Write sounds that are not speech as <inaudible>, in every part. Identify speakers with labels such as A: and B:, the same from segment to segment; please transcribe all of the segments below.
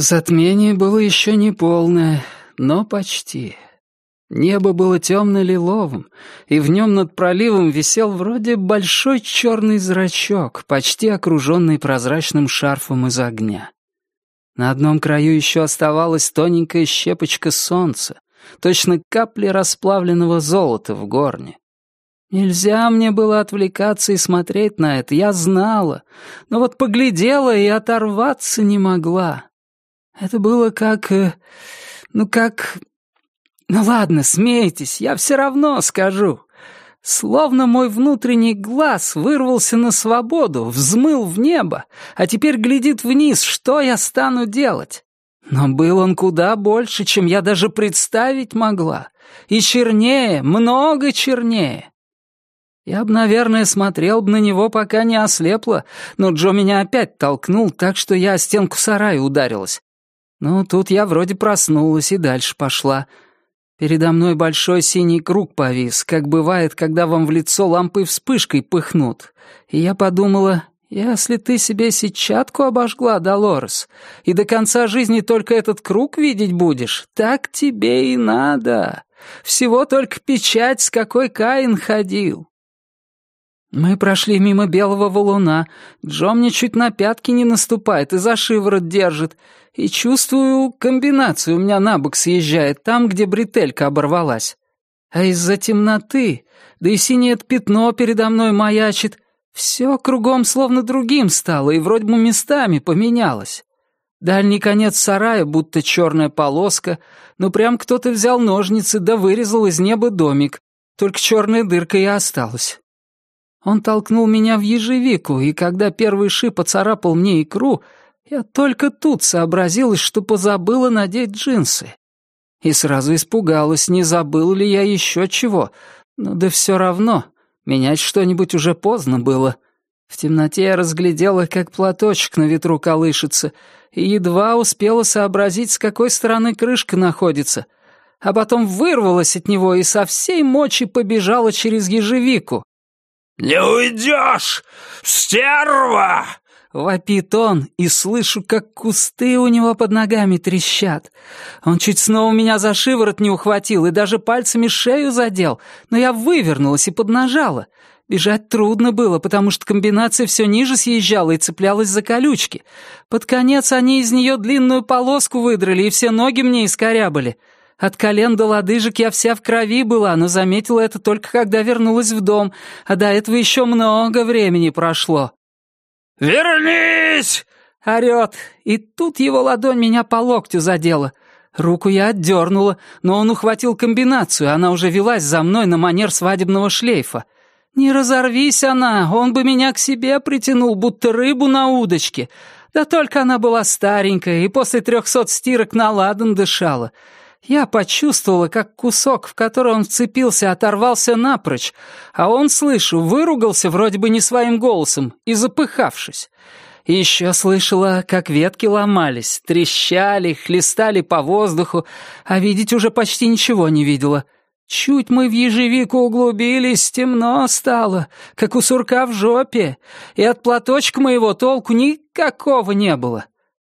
A: Затмение было еще не полное, но почти. Небо было темно-лиловым, и в нем над проливом висел вроде большой черный зрачок, почти окруженный прозрачным шарфом из огня. На одном краю еще оставалась тоненькая щепочка солнца, точно капли расплавленного золота в горне. Нельзя мне было отвлекаться и смотреть на это, я знала, но вот поглядела и оторваться не могла. Это было как... Э, ну, как ну ладно, смейтесь, я все равно скажу. Словно мой внутренний глаз вырвался на свободу, взмыл в небо, а теперь глядит вниз, что я стану делать. Но был он куда больше, чем я даже представить могла. И чернее, много чернее. Я бы, наверное, смотрел бы на него, пока не ослепла, но Джо меня опять толкнул, так что я о стенку сарая ударилась. Ну, тут я вроде проснулась и дальше пошла — Передо мной большой синий круг повис, как бывает, когда вам в лицо лампой вспышкой пыхнут. И я подумала, если ты себе сетчатку обожгла, Долорес, и до конца жизни только этот круг видеть будешь, так тебе и надо. Всего только печать, с какой Каин ходил. Мы прошли мимо белого валуна. Джо мне чуть на пятки не наступает и за шиворот держит. И чувствую, комбинацию у меня на бок съезжает, там, где бретелька оборвалась. А из-за темноты, да и синее пятно передо мной маячит, все кругом словно другим стало и вроде бы местами поменялось. Дальний конец сарая будто черная полоска, но прям кто-то взял ножницы да вырезал из неба домик, только черная дырка и осталась. Он толкнул меня в ежевику, и когда первый шип оцарапал мне икру, я только тут сообразилась, что позабыла надеть джинсы. И сразу испугалась, не забыл ли я еще чего. Но да все равно, менять что-нибудь уже поздно было. В темноте я разглядела, как платочек на ветру колышется, и едва успела сообразить, с какой стороны крышка находится, а потом вырвалась от него и со всей мочи побежала через ежевику.
B: «Не уйдешь, стерва!»
A: Вопит он, и слышу, как кусты у него под ногами трещат. Он чуть снова меня за шиворот не ухватил и даже пальцами шею задел, но я вывернулась и поднажала. Бежать трудно было, потому что комбинация все ниже съезжала и цеплялась за колючки. Под конец они из нее длинную полоску выдрали, и все ноги мне искорябали. От колен до лодыжек я вся в крови была, но заметила это только когда вернулась в дом, а до этого еще много времени прошло.
B: «Вернись!»
A: — орёт, и тут его ладонь меня по локтю задела. Руку я отдернула, но он ухватил комбинацию, она уже велась за мной на манер свадебного шлейфа. Не разорвись она, он бы меня к себе притянул, будто рыбу на удочке. Да только она была старенькая и после трехсот стирок на ладан дышала. Я почувствовала, как кусок, в который он вцепился, оторвался напрочь, а он, слышу, выругался вроде бы не своим голосом и запыхавшись. И еще слышала, как ветки ломались, трещали, хлестали по воздуху, а видеть уже почти ничего не видела. Чуть мы в ежевику углубились, темно стало, как у сурка в жопе, и от платочка моего толку никакого не было.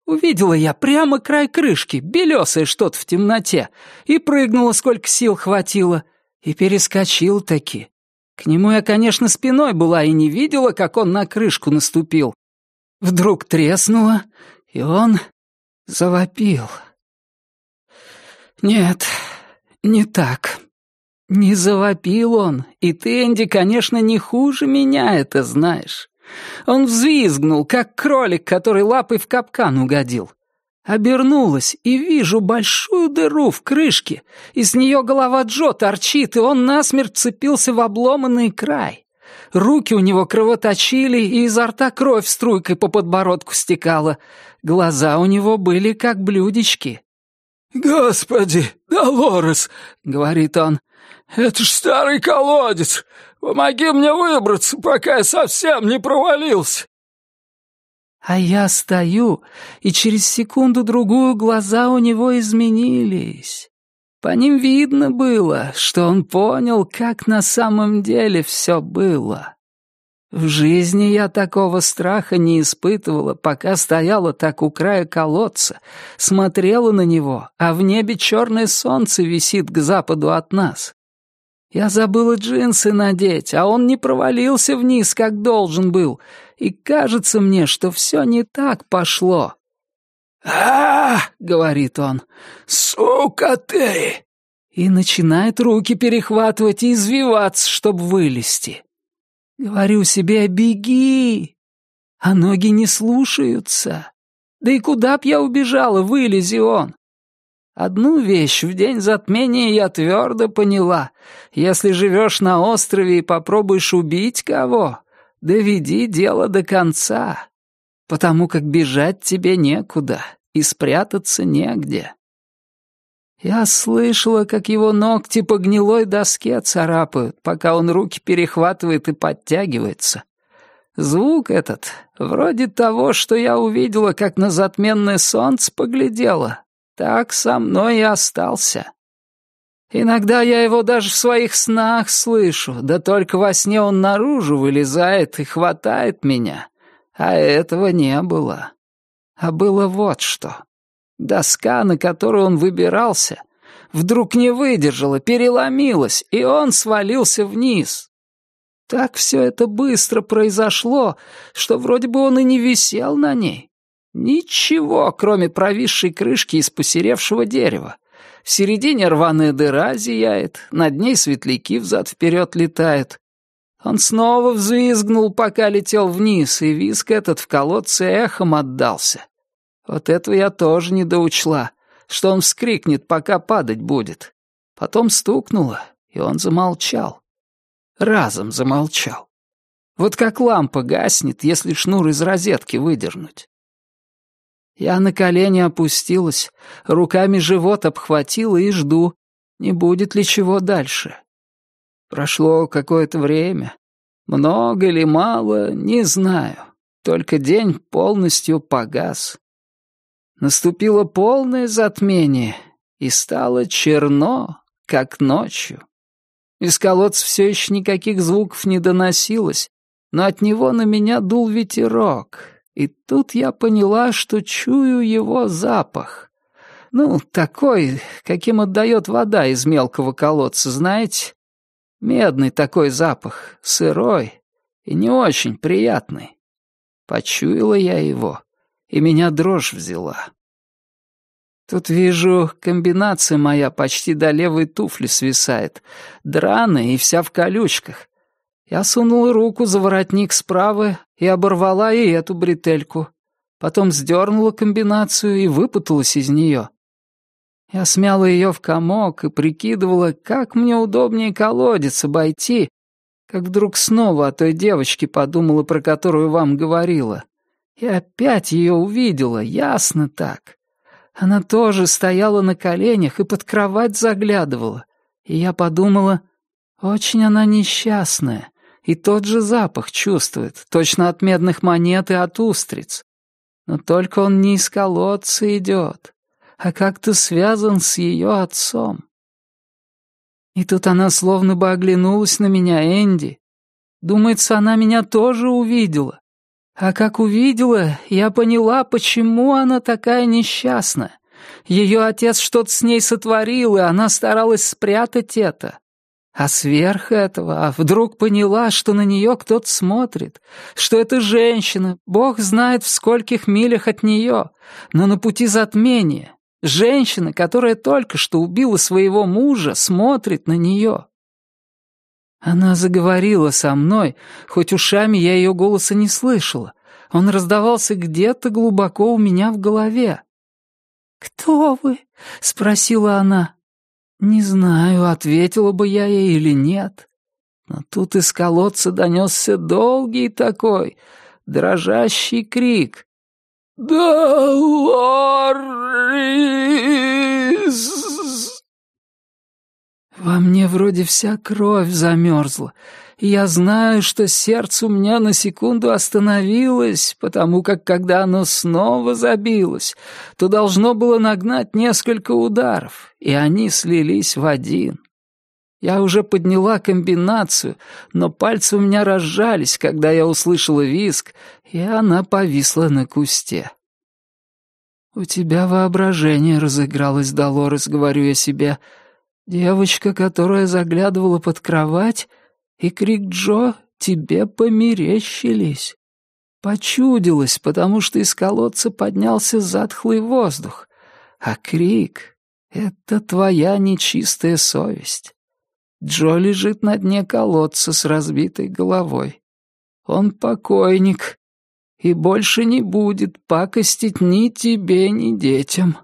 A: Увидела я прямо край крышки, белесое что-то в темноте, и прыгнула, сколько сил хватило, и перескочил таки. К нему я, конечно, спиной была и не видела, как он на крышку наступил. Вдруг треснуло, и он завопил. Нет, не так. Не завопил он, и ты, Энди, конечно, не хуже меня это знаешь. Он взвизгнул, как кролик, который лапой в капкан угодил. Обернулась и вижу большую дыру в крышке, и с нее голова Джо торчит, и он насмерть цепился в обломанный край. Руки у него кровоточили, и изо рта кровь струйкой по подбородку стекала. Глаза у него были как блюдечки.
B: «Господи, Долорес!» — говорит он. «Это ж старый колодец! Помоги мне выбраться, пока я совсем не провалился!»
A: А я стою, и через секунду-другую глаза у него изменились. По ним видно было, что он понял, как на самом деле все было. В жизни я такого страха не испытывала, пока стояла так у края колодца, смотрела на него, а в небе черное солнце висит к западу от нас. Я забыла джинсы надеть, а он не провалился вниз, как должен был, и кажется мне, что все не так пошло.
B: а, говорит он, «сука ты!»
A: И начинает руки перехватывать и извиваться, чтобы вылезти. Говорю себе «беги!» А ноги не слушаются. Да и куда б я убежала, вылези он. Одну вещь в день затмения я твердо поняла. Если живешь на острове и попробуешь убить кого, доведи дело до конца, потому как бежать тебе некуда и спрятаться негде. Я слышала, как его ногти по гнилой доске царапают, пока он руки перехватывает и подтягивается. Звук этот, вроде того, что я увидела, как на затменное солнце поглядела, так со мной и остался. Иногда я его даже в своих снах слышу, да только во сне он наружу вылезает и хватает меня. А этого не было. А было вот что. Доска, на которую он выбирался, вдруг не выдержала, переломилась, и он свалился вниз. Так все это быстро произошло, что вроде бы он и не висел на ней. Ничего, кроме провисшей крышки из посеревшего дерева. В середине рваная дыра зияет, над ней светляки взад-вперед летают. Он снова взвизгнул, пока летел вниз, и визг этот в колодце эхом отдался. Вот этого я тоже не доучла, что он вскрикнет, пока падать будет. Потом стукнуло, и он замолчал. Разом замолчал. Вот как лампа гаснет, если шнур из розетки выдернуть. Я на колени опустилась, руками живот обхватила и жду, не будет ли чего дальше. Прошло какое-то время. Много или мало, не знаю. Только день полностью погас. Наступило полное затмение, и стало черно, как ночью. Из колодца все еще никаких звуков не доносилось, но от него на меня дул ветерок, и тут я поняла, что чую его запах. Ну, такой, каким отдает вода из мелкого колодца, знаете? Медный такой запах, сырой и не очень приятный. Почуяла я его и меня дрожь взяла. Тут вижу, комбинация моя почти до левой туфли свисает, драная и вся в колючках. Я сунула руку за воротник справа и оборвала и эту бретельку. Потом сдернула комбинацию и выпуталась из нее. Я смяла ее в комок и прикидывала, как мне удобнее колодец обойти, как вдруг снова о той девочке подумала, про которую вам говорила. И опять ее увидела, ясно так. Она тоже стояла на коленях и под кровать заглядывала. И я подумала, очень она несчастная, и тот же запах чувствует, точно от медных монет и от устриц. Но только он не из колодца идет, а как-то связан с ее отцом. И тут она словно бы оглянулась на меня, Энди. Думается, она меня тоже увидела. А как увидела, я поняла, почему она такая несчастная. Ее отец что-то с ней сотворил, и она старалась спрятать это. А сверх этого вдруг поняла, что на нее кто-то смотрит, что это женщина, бог знает в скольких милях от нее, но на пути затмения. Женщина, которая только что убила своего мужа, смотрит на нее. Она заговорила со мной, хоть ушами я ее голоса не слышала. Он раздавался где-то глубоко у меня в голове. «Кто вы?» — спросила она. Не знаю, ответила бы я ей или нет. Но тут из колодца донесся долгий такой, дрожащий крик. «Долорис!» Во мне вроде вся кровь замерзла, я знаю, что сердце у меня на секунду остановилось, потому как когда оно снова забилось, то должно было нагнать несколько ударов, и они слились в один. Я уже подняла комбинацию, но пальцы у меня разжались, когда я услышала визг, и она повисла на кусте. «У тебя воображение разыгралось, Долорес», — говорю я себе. «Девочка, которая заглядывала под кровать, и крик Джо тебе померещились. Почудилось, потому что из колодца поднялся затхлый воздух, а крик — это твоя нечистая совесть». Джо лежит на дне колодца с разбитой головой. Он покойник и больше не будет пакостить ни тебе, ни детям.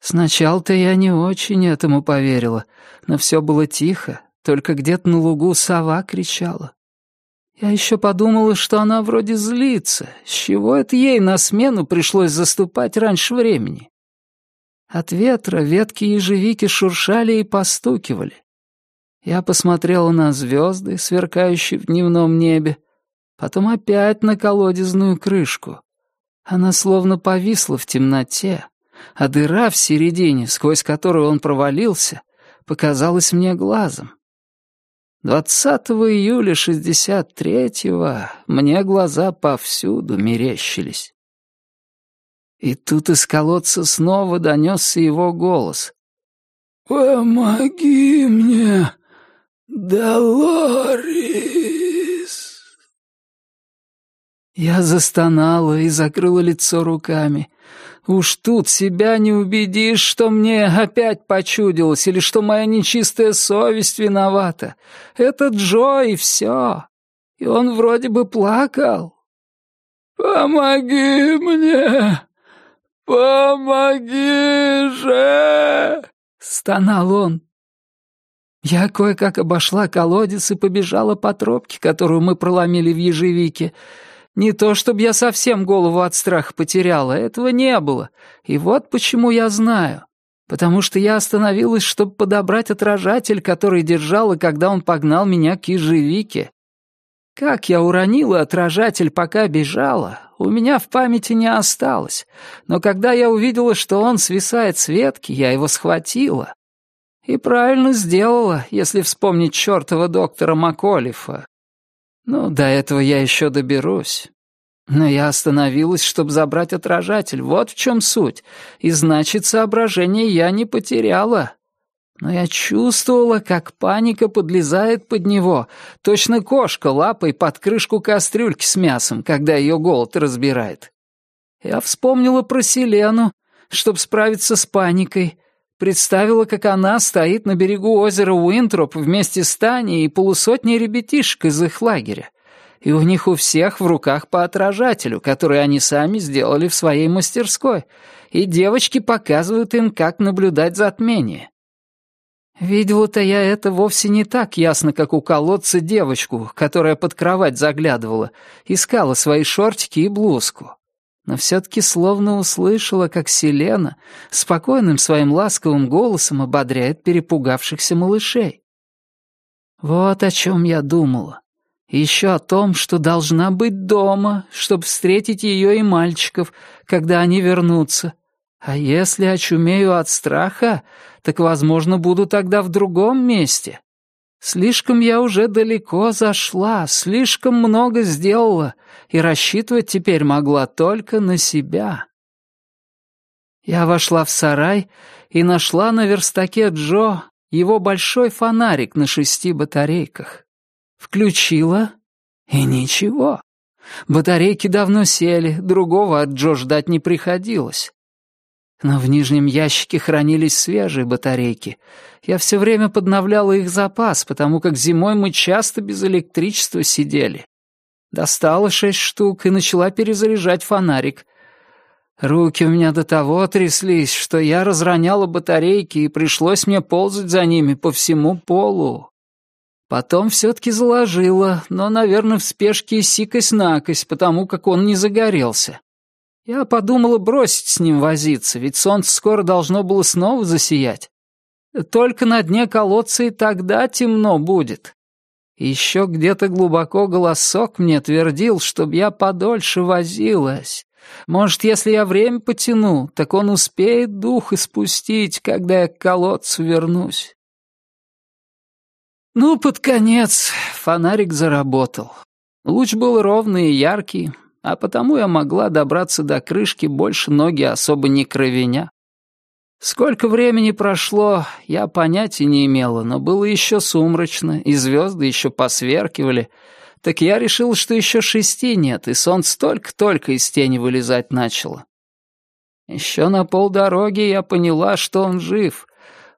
A: Сначала-то я не очень этому поверила, но все было тихо, только где-то на лугу сова кричала. Я еще подумала, что она вроде злится, с чего это ей на смену пришлось заступать раньше времени. От ветра ветки ежевики шуршали и постукивали. Я посмотрела на звезды, сверкающие в дневном небе, потом опять на колодезную крышку. Она словно повисла в темноте, а дыра в середине, сквозь которую он провалился, показалась мне глазом. 20 июля 63-го мне глаза повсюду мерещились. И тут из колодца снова донесся его голос. «Помоги мне, Долорис!» Я застонала и закрыла лицо руками. Уж тут себя не убедишь, что мне опять почудилось или что моя нечистая совесть виновата. Это Джо и все. И он вроде бы плакал. «Помоги мне! Помоги же!» — стонал он. Я кое-как обошла колодец и побежала по тропке, которую мы проломили в ежевике, не то, чтобы я совсем голову от страха потеряла, этого не было. И вот почему я знаю. Потому что я остановилась, чтобы подобрать отражатель, который держала, когда он погнал меня к ежевике. Как я уронила отражатель, пока бежала, у меня в памяти не осталось. Но когда я увидела, что он свисает с ветки, я его схватила. И правильно сделала, если вспомнить чертова доктора Маколифа, ну, до этого я еще доберусь. Но я остановилась, чтобы забрать отражатель. Вот в чем суть. И значит, соображение я не потеряла. Но я чувствовала, как паника подлезает под него. Точно кошка лапой под крышку кастрюльки с мясом, когда ее голод разбирает. Я вспомнила про Селену, чтобы справиться с паникой. Представила, как она стоит на берегу озера Уинтроп вместе с Таней и полусотней ребятишек из их лагеря. И у них у всех в руках по отражателю, который они сами сделали в своей мастерской. И девочки показывают им, как наблюдать затмение. Видела-то я это вовсе не так ясно, как у колодца девочку, которая под кровать заглядывала, искала свои шортики и блузку но все-таки словно услышала, как Селена спокойным своим ласковым голосом ободряет перепугавшихся малышей. Вот о чем я думала. еще о том, что должна быть дома, чтобы встретить ее и мальчиков, когда они вернутся. А если очумею от страха, так, возможно, буду тогда в другом месте. Слишком я уже далеко зашла, слишком много сделала, и рассчитывать теперь могла только на себя. Я вошла в сарай и нашла на верстаке Джо его большой фонарик на шести батарейках. Включила, и ничего. Батарейки давно сели, другого от Джо ждать не приходилось. Но в нижнем ящике хранились свежие батарейки. Я все время подновляла их запас, потому как зимой мы часто без электричества сидели. Достала шесть штук и начала перезаряжать фонарик. Руки у меня до того тряслись, что я разроняла батарейки, и пришлось мне ползать за ними по всему полу. Потом все-таки заложила, но, наверное, в спешке сикость-накость, потому как он не загорелся. Я подумала бросить с ним возиться, ведь солнце скоро должно было снова засиять. Только на дне колодца и тогда темно будет. Еще где-то глубоко голосок мне твердил, чтоб я подольше возилась. Может, если я время потяну, так он успеет дух испустить, когда я к колодцу вернусь. Ну, под конец фонарик заработал. Луч был ровный и яркий, а потому я могла добраться до крышки больше ноги особо не кровеня. Сколько времени прошло, я понятия не имела, но было еще сумрачно, и звезды еще посверкивали. Так я решил, что еще шести нет, и солнце только-только из тени вылезать начало. Еще на полдороги я поняла, что он жив.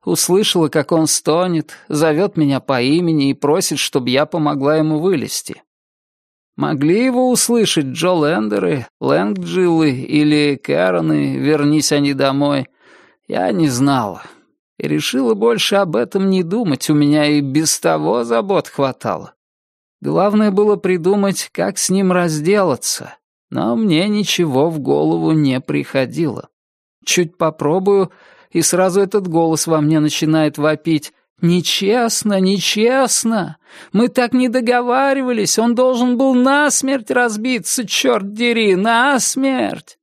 A: Услышала, как он стонет, зовет меня по имени и просит, чтобы я помогла ему вылезти. Могли его услышать Джо Лендеры, Лэнгджилы или Кэроны, вернись они домой. Я не знала. И решила больше об этом не думать, у меня и без того забот хватало. Главное было придумать, как с ним разделаться, но мне ничего в голову не приходило. Чуть попробую, и сразу этот голос во мне начинает вопить. «Нечестно, нечестно! Мы так не договаривались, он должен был насмерть разбиться, черт дери, насмерть!»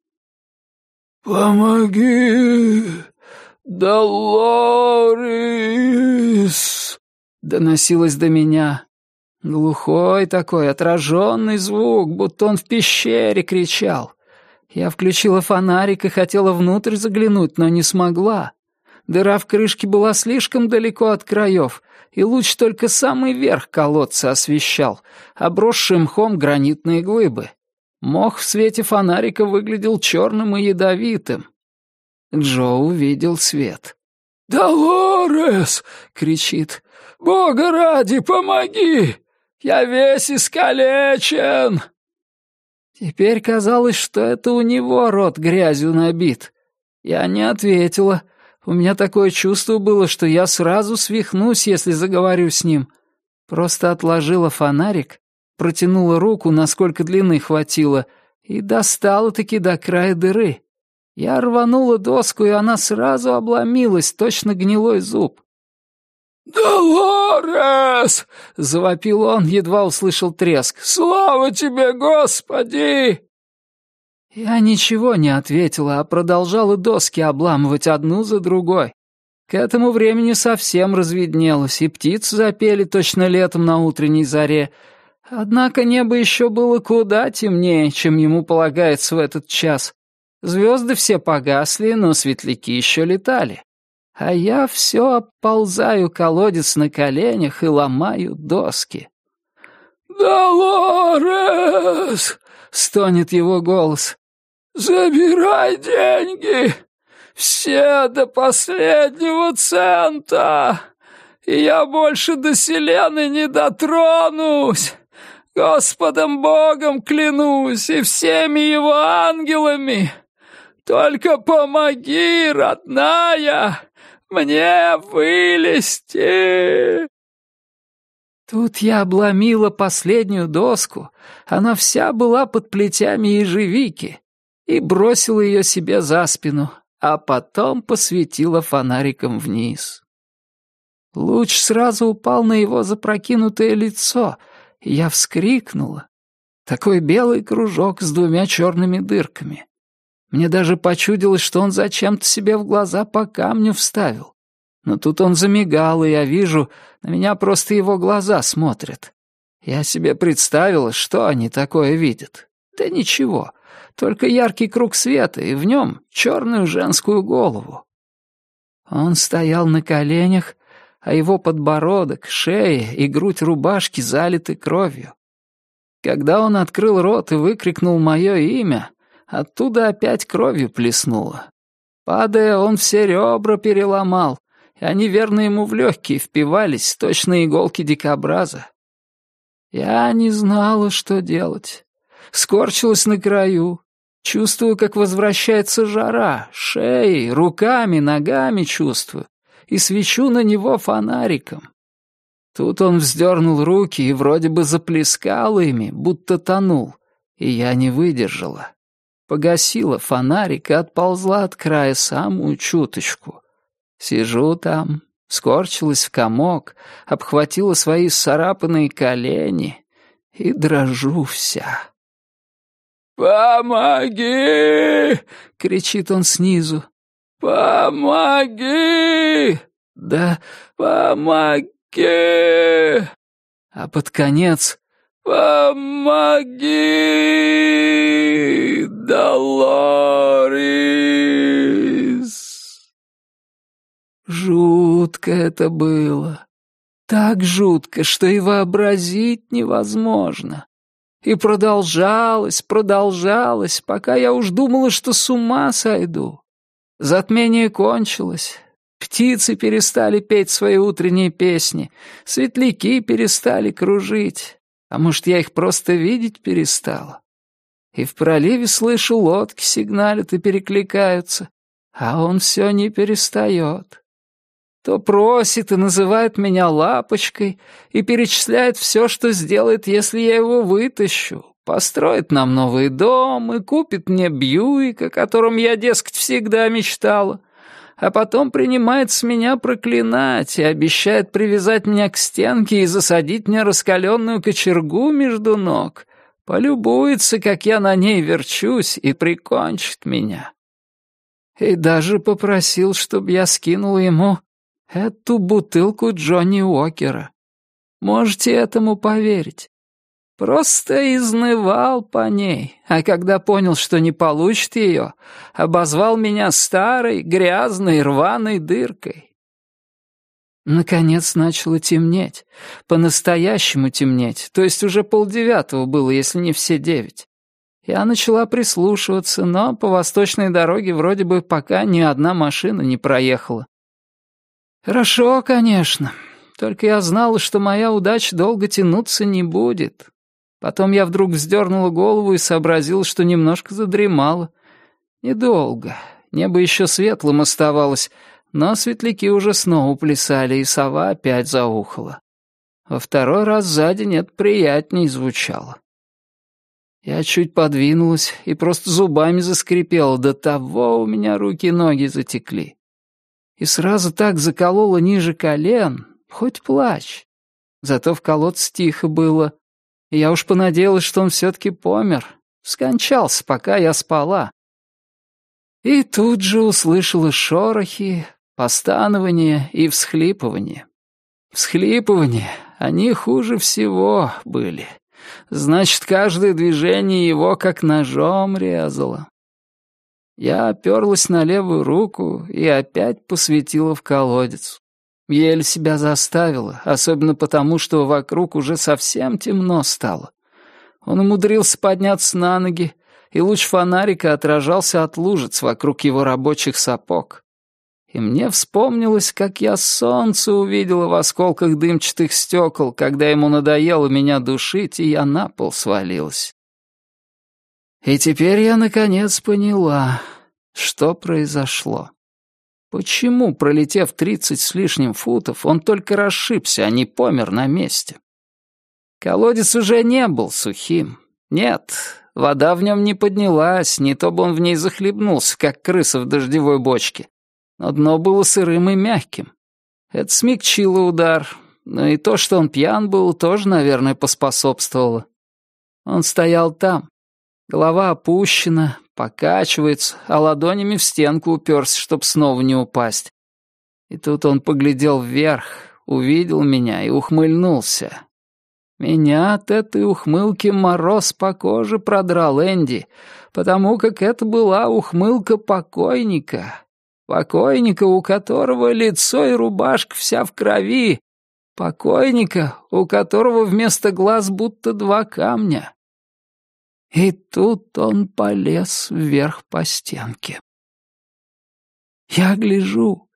B: «Помоги, Долорис!» — доносилось до меня. Глухой такой, отраженный звук, будто он в пещере кричал. Я включила фонарик и хотела внутрь заглянуть, но не смогла. Дыра в крышке была слишком далеко от краев, и луч только самый верх колодца освещал, обросший мхом гранитные глыбы. Мох в свете фонарика выглядел черным и ядовитым. Джо увидел свет. «Долорес!» — кричит. «Бога ради, помоги! Я весь искалечен!» Теперь казалось, что это у него рот грязью набит. Я не ответила. У меня такое чувство было, что я сразу свихнусь, если заговорю с ним. Просто отложила фонарик, протянула руку, насколько длины хватило, и достала-таки до края дыры. Я рванула доску, и она сразу обломилась, точно гнилой зуб. «Долорес!» — завопил он, едва услышал треск. «Слава тебе, Господи!» Я ничего не ответила, а продолжала доски обламывать одну за другой. К этому времени совсем разведнелось, и птицы запели точно летом на утренней заре. Однако небо еще было куда темнее, чем ему полагается в этот час. Звезды все погасли, но светляки еще летали а я все оползаю колодец на коленях и ломаю доски. «Долорес!» — стонет его голос. «Забирай деньги! Все до последнего цента! И я больше до Селены не дотронусь! Господом Богом клянусь и всеми его ангелами! Только помоги, родная! Мне вылезти!» Тут я обломила последнюю доску, она вся была под плетями ежевики, и бросила ее себе за спину, а потом посветила фонариком вниз. Луч сразу упал на его запрокинутое лицо, и я вскрикнула. Такой белый кружок с двумя черными дырками. Мне даже почудилось, что он зачем-то себе в глаза по камню вставил. Но тут он замигал, и я вижу, на меня просто его глаза смотрят. Я себе представила, что они такое видят. Да ничего, только яркий круг света, и в нем черную женскую голову. Он стоял на коленях, а его подбородок, шея и грудь рубашки залиты кровью. Когда он открыл рот и выкрикнул мое имя, Оттуда опять кровью плеснуло. Падая, он все ребра переломал, и они верно ему в легкие впивались, точно иголки дикобраза. Я не знала, что делать. Скорчилась на краю. Чувствую, как возвращается жара, шеей, руками, ногами чувствую, и свечу на него фонариком. Тут он вздернул руки и вроде бы заплескал ими, будто тонул, и я не выдержала погасила фонарик и отползла от края самую чуточку. Сижу там, скорчилась в комок, обхватила свои сарапанные колени и дрожу вся. «Помоги!» — кричит он снизу. «Помоги!» «Да помоги!»
A: А под конец «Помоги, Долорис!» Жутко это было. Так жутко, что и вообразить невозможно. И продолжалось, продолжалось, пока я уж думала, что с ума сойду. Затмение кончилось. Птицы перестали петь свои утренние песни, светляки перестали кружить. А может, я их просто видеть перестала? И в проливе слышу, лодки сигналят и перекликаются, а он все не перестает. То просит и называет меня лапочкой и перечисляет все, что сделает, если я его вытащу. Построит нам новый дом и купит мне Бьюик, о котором я, дескать, всегда мечтала а потом принимается меня проклинать и обещает привязать меня к стенке и засадить мне раскаленную кочергу между ног, полюбуется, как я на ней верчусь, и прикончит меня. И даже попросил, чтобы я скинул ему эту бутылку Джонни Уокера. Можете этому поверить? Просто изнывал по ней, а когда понял, что не получит ее, обозвал меня старой, грязной, рваной дыркой. Наконец начало темнеть, по-настоящему темнеть, то есть уже полдевятого было, если не все девять. Я начала прислушиваться, но по восточной дороге вроде бы пока ни одна машина не проехала. Хорошо, конечно, только я знала, что моя удача долго тянуться не будет. Потом я вдруг вздернула голову и сообразила, что немножко задремала. Недолго. Небо еще светлым оставалось, но светляки уже снова плясали, и сова опять заухала. Во второй раз за день это приятней звучало. Я чуть подвинулась и просто зубами заскрипела, до того у меня руки и ноги затекли. И сразу так заколола ниже колен, хоть плачь. Зато в колодце тихо было, я уж понадеялась, что он все-таки помер, скончался, пока я спала. И тут же услышала шорохи, постанование и всхлипывание. Всхлипывание, они хуже всего были. Значит, каждое движение его как ножом резало. Я оперлась на левую руку и опять посветила в колодец. Еле себя заставила, особенно потому, что вокруг уже совсем темно стало. Он умудрился подняться на ноги, и луч фонарика отражался от лужиц вокруг его рабочих сапог. И мне вспомнилось, как я солнце увидела в осколках дымчатых стекол, когда ему надоело меня душить, и я на пол свалилась. И теперь я наконец поняла, что произошло. Почему, пролетев тридцать с лишним футов, он только расшибся, а не помер на месте? Колодец уже не был сухим. Нет, вода в нем не поднялась, не то бы он в ней захлебнулся, как крыса в дождевой бочке. Но дно было сырым и мягким. Это смягчило удар, но и то, что он пьян был, тоже, наверное, поспособствовало. Он стоял там, голова опущена, покачивается, а ладонями в стенку уперся, чтоб снова не упасть. И тут он поглядел вверх, увидел меня и ухмыльнулся. Меня от этой ухмылки мороз по коже продрал Энди, потому как это была ухмылка покойника. Покойника, у которого лицо и рубашка вся в крови. Покойника, у которого вместо глаз будто два камня. И тут он полез вверх по стенке. Я гляжу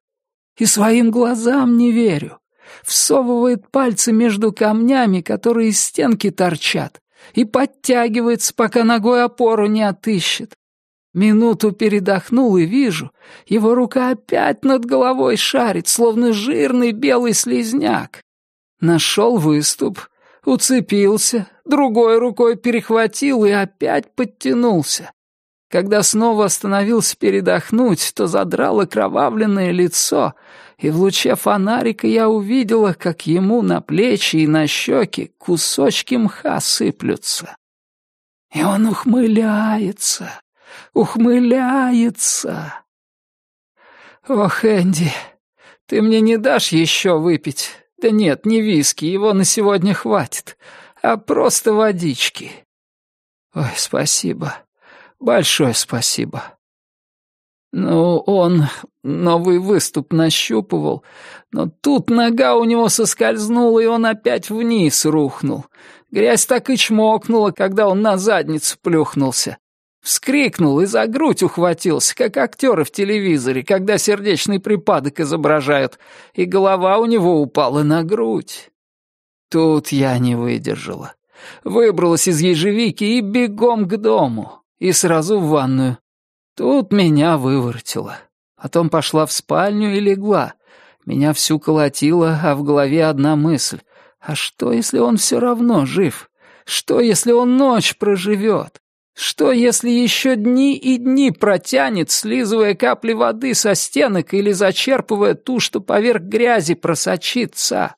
A: и своим глазам не верю. Всовывает пальцы между камнями, которые из стенки торчат, и подтягивается, пока ногой опору не отыщет. Минуту передохнул и вижу, его рука опять над головой шарит, словно жирный белый слизняк. Нашел выступ, уцепился, другой рукой перехватил и опять подтянулся. Когда снова остановился передохнуть, то задрало кровавленное лицо, и в луче фонарика я увидела, как ему на плечи и на щеки кусочки мха сыплются. И он ухмыляется, ухмыляется. «Ох, Энди, ты мне не дашь еще выпить?
B: Да нет, не виски, его на сегодня хватит, а просто водички. Ой, спасибо. Большое спасибо. Ну, он новый выступ нащупывал, но тут нога у него соскользнула, и он опять вниз рухнул. Грязь так и чмокнула, когда он на задницу плюхнулся. Вскрикнул и за грудь ухватился, как актеры в телевизоре, когда сердечный припадок изображают, и голова у него упала на грудь. Тут я не выдержала. Выбралась из ежевики и бегом к дому, и сразу в ванную. Тут меня выворотило. Потом пошла в спальню и легла. Меня всю колотило, а в голове одна мысль. А что, если он все равно жив? Что, если он ночь проживет? Что, если еще дни и дни протянет, слизывая капли воды со стенок или зачерпывая ту, что поверх грязи просочится?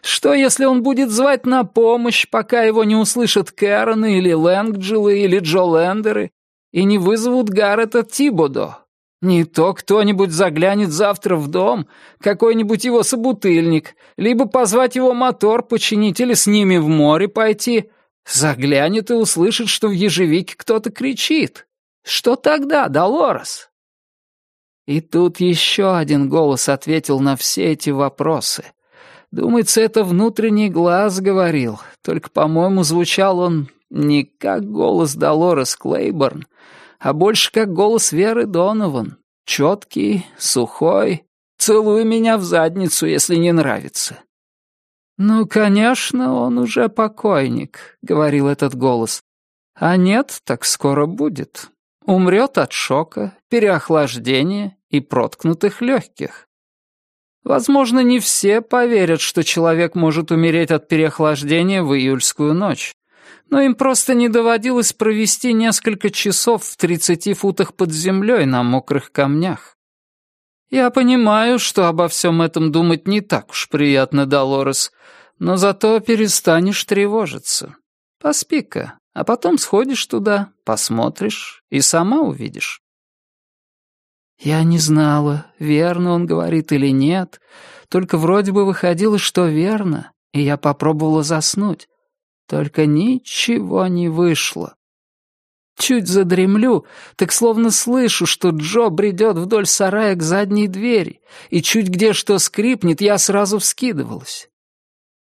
B: Что, если он будет звать на помощь, пока его не услышат Кэроны или Лэнгджилы или Джо Лендеры, и не вызовут Гаррета Тибодо? Не то кто-нибудь заглянет завтра в дом, какой-нибудь его собутыльник, либо позвать его мотор починить или с ними в море пойти, Заглянет и услышит, что в ежевике кто-то кричит. Что тогда, Долорес? И тут еще один голос ответил на все эти вопросы. Думается, это внутренний глаз говорил, только, по-моему, звучал он не как голос Долорес Клейборн, а больше как голос Веры Донован. Четкий, сухой, целуй меня в задницу, если не нравится. «Ну, конечно, он уже покойник», — говорил этот голос. «А нет, так скоро будет. Умрет от шока, переохлаждения и проткнутых легких. Возможно, не все поверят, что человек может умереть от переохлаждения в июльскую ночь, но им просто не доводилось провести несколько часов в тридцати футах под землей на мокрых камнях. Я понимаю, что обо всем этом думать не так уж приятно, Долорес, но зато перестанешь тревожиться. Поспи-ка, а потом сходишь туда, посмотришь и сама увидишь. Я не знала, верно он говорит или нет, только вроде бы выходило, что верно, и я попробовала заснуть. Только ничего не вышло. Чуть задремлю, так словно слышу, что Джо бредет вдоль сарая к задней двери, и чуть где что скрипнет, я сразу вскидывалась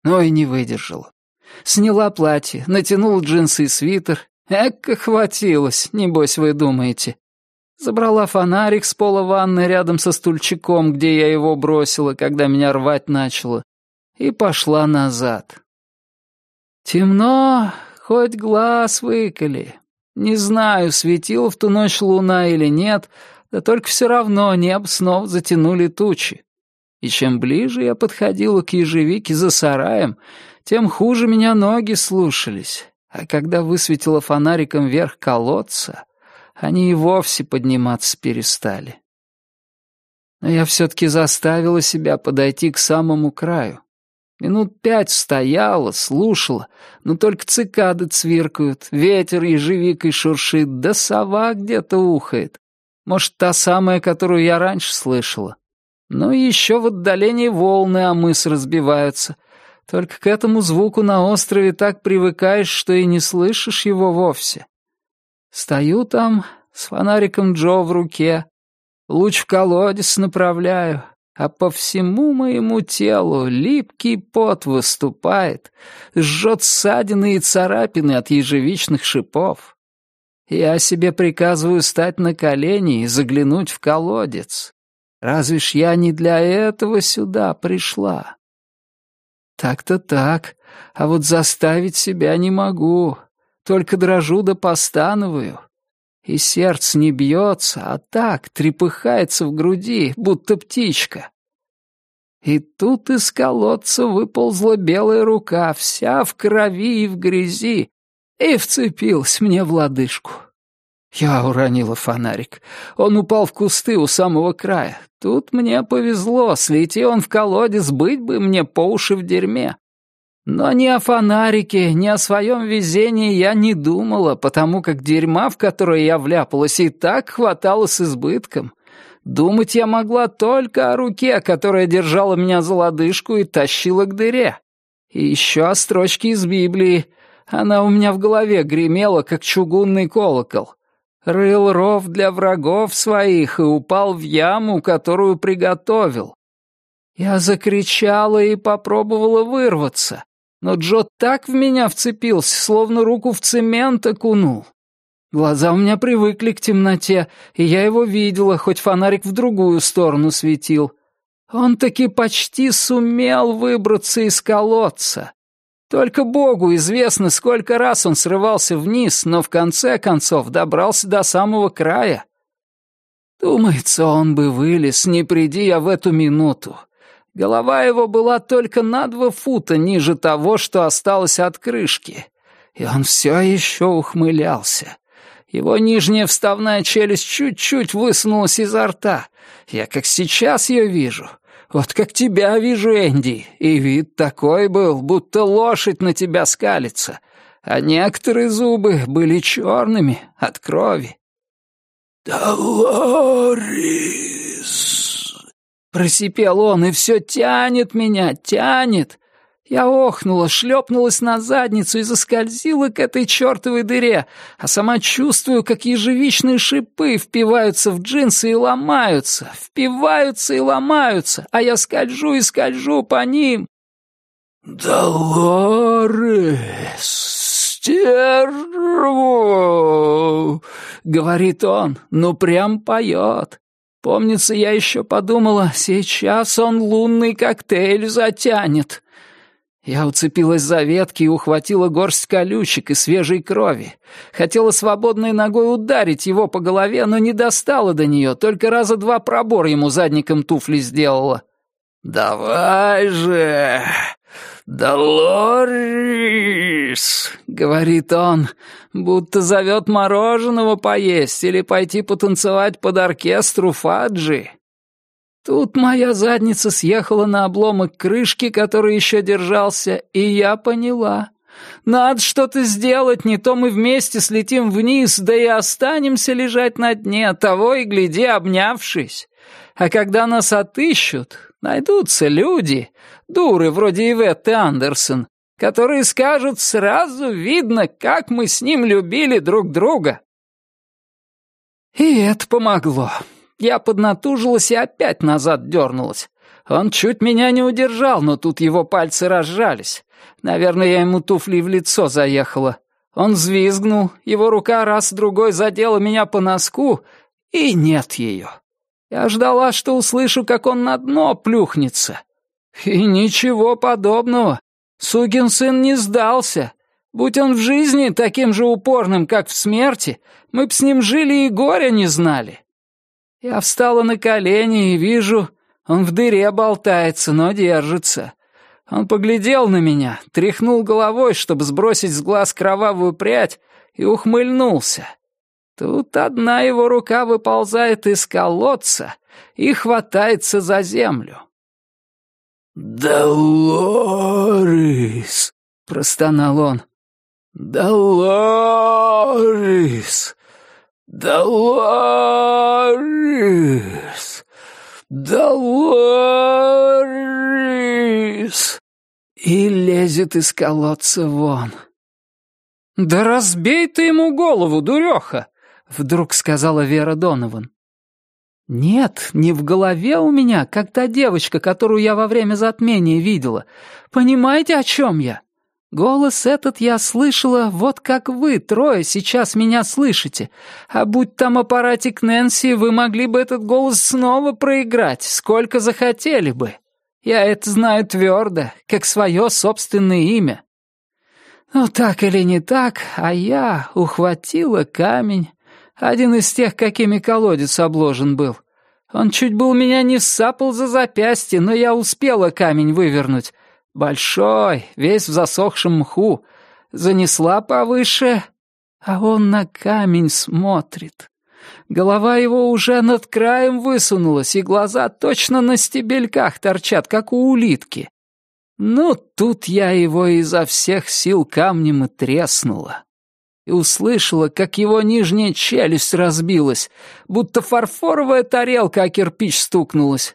B: но и не выдержала. Сняла платье, натянула джинсы и свитер. Эка хватилось, небось вы думаете. Забрала фонарик с пола ванны рядом со стульчиком, где я его бросила, когда меня рвать начало, и пошла назад. Темно, хоть глаз выколи. Не знаю, светила в ту ночь луна или нет, да только все равно небо снова затянули тучи. И чем ближе я подходила к ежевике за сараем, тем хуже меня ноги слушались. А когда высветила фонариком вверх колодца, они и вовсе подниматься перестали. Но я все-таки заставила себя подойти к самому краю. Минут пять стояла, слушала, но только цикады цвиркают, ветер ежевикой шуршит, да сова где-то ухает. Может, та самая, которую я раньше слышала. Но еще в отдалении волны о мыс разбиваются. Только к этому звуку на острове так привыкаешь, что и не слышишь его вовсе. Стою там с фонариком Джо в руке, луч в колодец направляю, а по всему моему телу липкий пот выступает, жжет ссадины и царапины от ежевичных шипов. Я себе приказываю стать на колени и заглянуть в колодец. Разве ж я не для этого сюда пришла? Так-то так, а вот заставить себя не могу. Только дрожу да постановую. И сердце не бьется, а так трепыхается в груди, будто птичка. И тут из колодца выползла белая рука, вся в крови и в грязи, и вцепилась мне в лодыжку. Я уронила фонарик. Он упал в кусты у самого края. Тут мне повезло, слети он в колодец, быть бы мне по уши в дерьме. Но ни о фонарике, ни о своем везении я не думала, потому как дерьма, в которое я вляпалась, и так хватало с избытком.
A: Думать я могла только о руке, которая держала меня за лодыжку и тащила к дыре. И еще о строчке из Библии. Она у меня в голове гремела, как чугунный колокол. Рыл ров для врагов своих и упал в яму, которую приготовил. Я закричала и попробовала вырваться, но Джо так в меня вцепился, словно руку в цемент окунул. Глаза у меня привыкли к темноте, и я его видела, хоть фонарик в другую сторону светил. Он таки почти сумел выбраться из колодца. Только Богу известно, сколько раз он срывался вниз, но в конце концов добрался до самого края. Думается, он бы вылез, не приди я в эту минуту. Голова его была только на два фута ниже того, что осталось от крышки. И он все еще ухмылялся. Его нижняя вставная челюсть чуть-чуть высунулась изо рта. Я как сейчас ее вижу. Вот как тебя вижу, Энди. И вид такой был, будто лошадь на тебя скалится. А некоторые зубы были черными от крови. «Долорис!» Просипел он, и все тянет меня, тянет. Я охнула, шлепнулась на задницу и заскользила к этой чертовой дыре, а сама чувствую, как ежевичные шипы впиваются в джинсы и ломаются, впиваются и ломаются, а я скольжу и скольжу по ним. «Долорес, стерву!» — говорит он, ну прям поет. Помнится, я еще подумала, сейчас он лунный коктейль затянет. Я уцепилась за ветки и ухватила горсть колючек и свежей крови. Хотела свободной ногой ударить его по голове, но не достала до нее, только раза два пробор ему задником туфли сделала. «Давай же! Долорис!» — говорит он, будто зовет мороженого поесть или пойти потанцевать под оркестру Фаджи. Тут моя задница съехала на обломок крышки, который еще держался, и я поняла. Надо что-то сделать, не то мы вместе слетим вниз, да и останемся лежать на дне, того и гляди, обнявшись. А когда нас отыщут, найдутся люди, дуры вроде Иветты Андерсон, которые скажут, сразу видно, как мы с ним любили друг друга. И это помогло. Я поднатужилась и опять назад дернулась. Он чуть меня не удержал, но тут его пальцы разжались. Наверное, я ему туфли в лицо заехала. Он взвизгнул, его рука раз-другой задела меня по носку, и нет ее. Я ждала, что услышу, как он на дно плюхнется. И ничего подобного. Сугин сын не сдался. Будь он в жизни таким же упорным, как в смерти, мы б с ним жили и горя не знали. Я встала на колени и вижу, он в дыре болтается, но держится. Он поглядел на меня, тряхнул головой, чтобы сбросить с глаз кровавую прядь, и ухмыльнулся. Тут одна его рука выползает из колодца и хватается за землю. «Долорис!» — простонал он. «Долорис! «Долорис! Долорис!» И лезет из колодца вон. «Да разбей ты ему голову, дуреха!» — вдруг сказала Вера Донован. «Нет, не в голове у меня, как та девочка, которую я во время затмения видела. Понимаете, о чем я? Голос этот я слышала, вот как вы, трое, сейчас меня слышите. А будь там аппаратик Нэнси, вы могли бы этот голос снова проиграть, сколько захотели бы. Я это знаю твердо, как свое собственное имя. Ну, так или не так, а я ухватила камень, один из тех, какими колодец обложен был. Он чуть был меня не сапал за запястье, но я успела камень вывернуть, Большой, весь в засохшем мху. Занесла повыше, а он на камень смотрит. Голова его уже над краем высунулась, и глаза точно на стебельках торчат, как у улитки. Ну, тут я его изо всех сил камнем и треснула.
B: и услышала, как его нижняя челюсть разбилась, будто фарфоровая тарелка о кирпич стукнулась.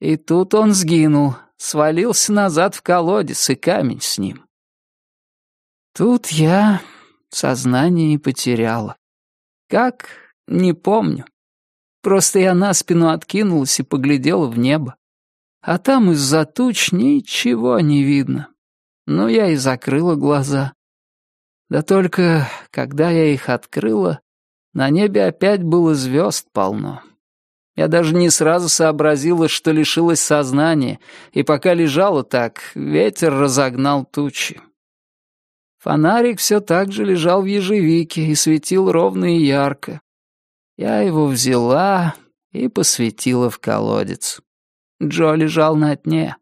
B: И тут он сгинул, свалился назад в колодец и камень с ним. Тут я сознание и потеряла. Как? Не помню. Просто я на спину откинулась и поглядела в небо. А там из-за туч ничего не видно. Ну, я и закрыла глаза. Да только, когда я их открыла, на небе опять было звезд полно. Я даже не сразу сообразила, что лишилась сознания, и пока лежала так, ветер разогнал тучи. Фонарик все так же лежал в ежевике и светил ровно и ярко. Я его взяла и посветила в колодец. Джо лежал на дне.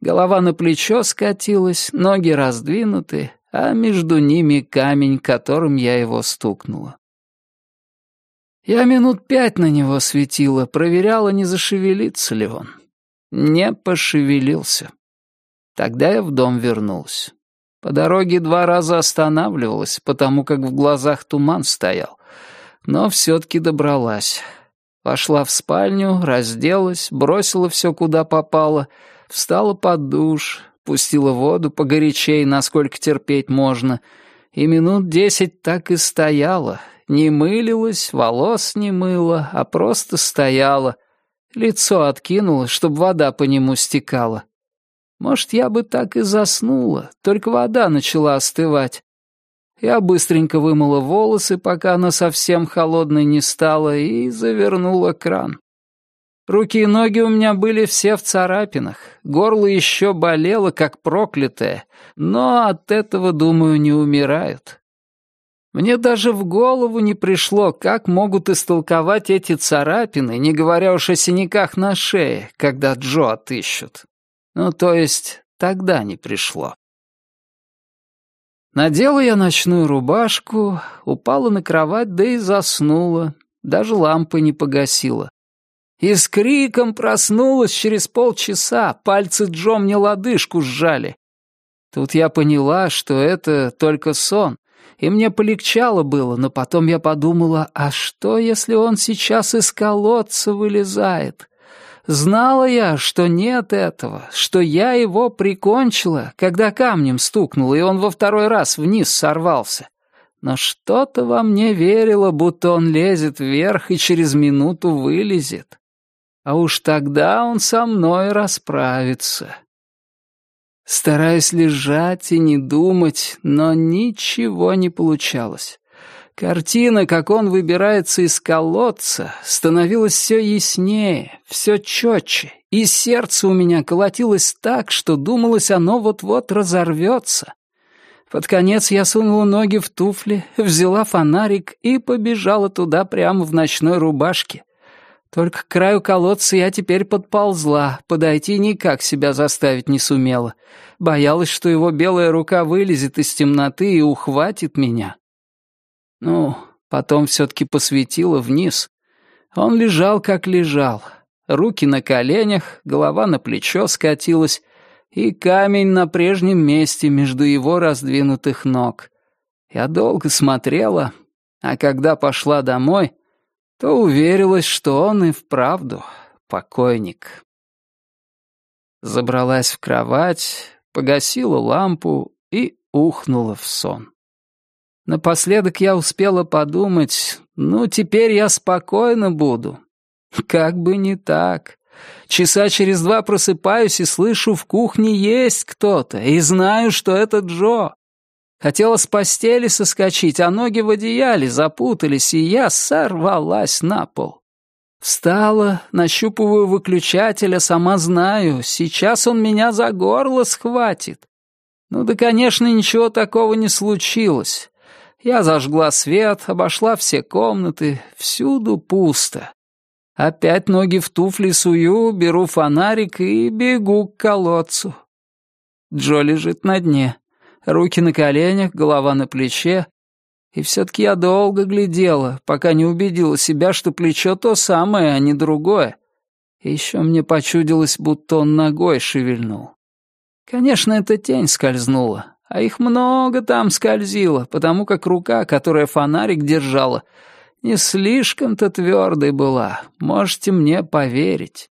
B: Голова на плечо скатилась, ноги раздвинуты, а между ними камень, которым я его стукнула. Я минут пять на него светила, проверяла, не зашевелится ли он. Не пошевелился. Тогда я в дом вернулась. По дороге два раза останавливалась, потому как в глазах туман стоял. Но все-таки добралась. Пошла в спальню, разделась, бросила все, куда попало, встала под душ, пустила воду погорячей, насколько терпеть можно, и минут десять так и стояла, не мылилась, волос не мыла, а просто стояла, лицо откинула, чтобы вода по нему стекала. Может, я бы так и заснула, только вода начала остывать. Я быстренько вымыла волосы, пока она совсем холодной не стала, и завернула кран. Руки и ноги у меня были все в царапинах, горло еще болело, как проклятое, но от этого, думаю, не умирают. Мне даже в голову не пришло, как могут истолковать эти царапины, не говоря уж о синяках на шее, когда Джо отыщут. Ну, то есть, тогда не пришло. Надела я ночную рубашку, упала на кровать, да и заснула, даже лампы не погасила. И с криком проснулась через полчаса, пальцы Джо мне лодыжку сжали. Тут я поняла, что это только сон, и мне полегчало было, но потом я подумала, а что, если он сейчас из колодца вылезает? Знала я, что нет этого, что я его прикончила, когда камнем стукнула, и он во второй раз вниз сорвался. Но что-то во мне верило, будто он лезет вверх и через минуту вылезет. А уж тогда он со мной расправится. Стараюсь лежать и не думать, но ничего не получалось. Картина, как он выбирается из колодца, становилась все яснее, все четче, и сердце у меня колотилось так, что думалось, оно вот-вот разорвется. Под конец я сунула ноги в туфли, взяла фонарик и побежала туда прямо в ночной рубашке. Только к краю колодца я теперь подползла, подойти никак себя заставить не сумела. Боялась, что его белая рука вылезет из темноты и ухватит меня. Ну, потом все-таки посветило вниз. Он лежал, как лежал. Руки на коленях, голова на плечо скатилась, и камень на прежнем месте между его раздвинутых ног. Я долго смотрела, а когда пошла домой, то уверилась, что он и вправду покойник. Забралась в кровать, погасила лампу и ухнула в сон. Напоследок я успела подумать, ну, теперь я спокойно буду. <laughs> Как бы не так. Часа через два просыпаюсь и слышу, в кухне есть кто-то, и знаю, что это Джо. Хотела с постели соскочить, а ноги в одеяле запутались, и я сорвалась на пол. Встала, нащупываю выключателя, сама знаю, сейчас он меня за горло схватит. Ну да, конечно, ничего такого не случилось. Я зажгла свет, обошла все комнаты, всюду пусто. Опять ноги в туфли сую, беру фонарик и бегу к колодцу. Джо лежит на дне, руки на коленях, голова на плече. И все-таки я долго глядела, пока не убедила себя, что плечо то самое, а не другое. И еще мне почудилось, будто он ногой шевельнул. Конечно, эта тень скользнула,
A: а их много там скользило, потому как рука, которая фонарик держала, не слишком-то твердой была, можете мне поверить.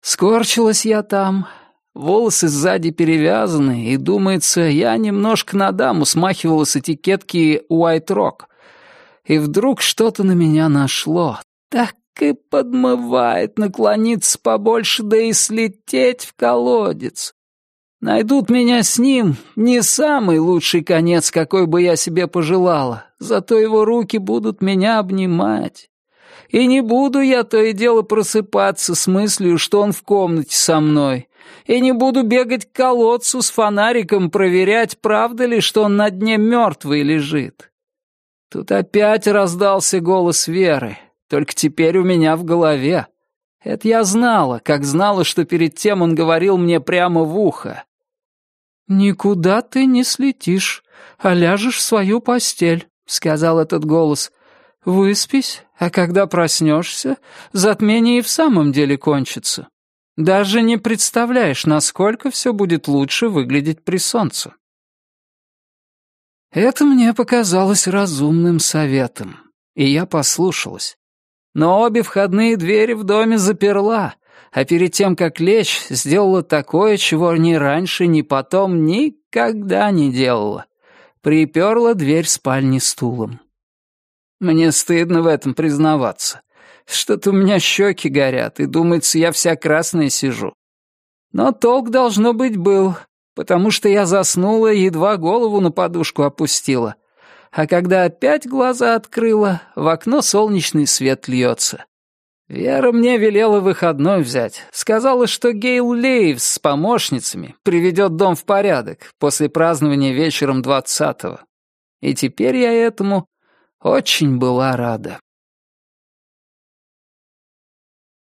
A: Скорчилась я там, волосы сзади перевязаны, и, думается, я немножко на даму смахивала с этикетки «White Rock». И вдруг что-то на меня нашло. Так и подмывает наклониться побольше, да и слететь в колодец. Найдут меня с ним не самый лучший конец, какой бы я себе пожелала, зато его руки будут меня обнимать. И не буду я то и дело просыпаться с мыслью, что он в комнате со мной. И не буду бегать к колодцу с фонариком, проверять, правда ли, что он на дне мертвый лежит. Тут опять раздался голос Веры, только теперь у меня в голове. Это я знала, как знала, что перед тем он говорил мне прямо в ухо. «Никуда ты не слетишь, а ляжешь в свою постель», — сказал этот голос. «Выспись, а когда проснешься, затмение и в самом деле кончится. Даже не представляешь, насколько все будет лучше выглядеть при солнце». Это мне показалось разумным советом, и я послушалась. Но обе входные двери в доме заперла, а перед тем, как лечь, сделала такое, чего ни раньше, ни потом никогда не делала. Приперла дверь спальни стулом. Мне стыдно в этом признаваться. Что-то у меня щеки горят, и, думается, я вся красная сижу. Но толк, должно быть, был, потому что я заснула, едва голову на подушку опустила. А когда опять глаза открыла, в окно солнечный свет льется. Вера мне велела выходной взять. Сказала, что Гейл Лейвс с помощницами приведет дом в порядок после празднования вечером двадцатого. И теперь я этому очень была рада.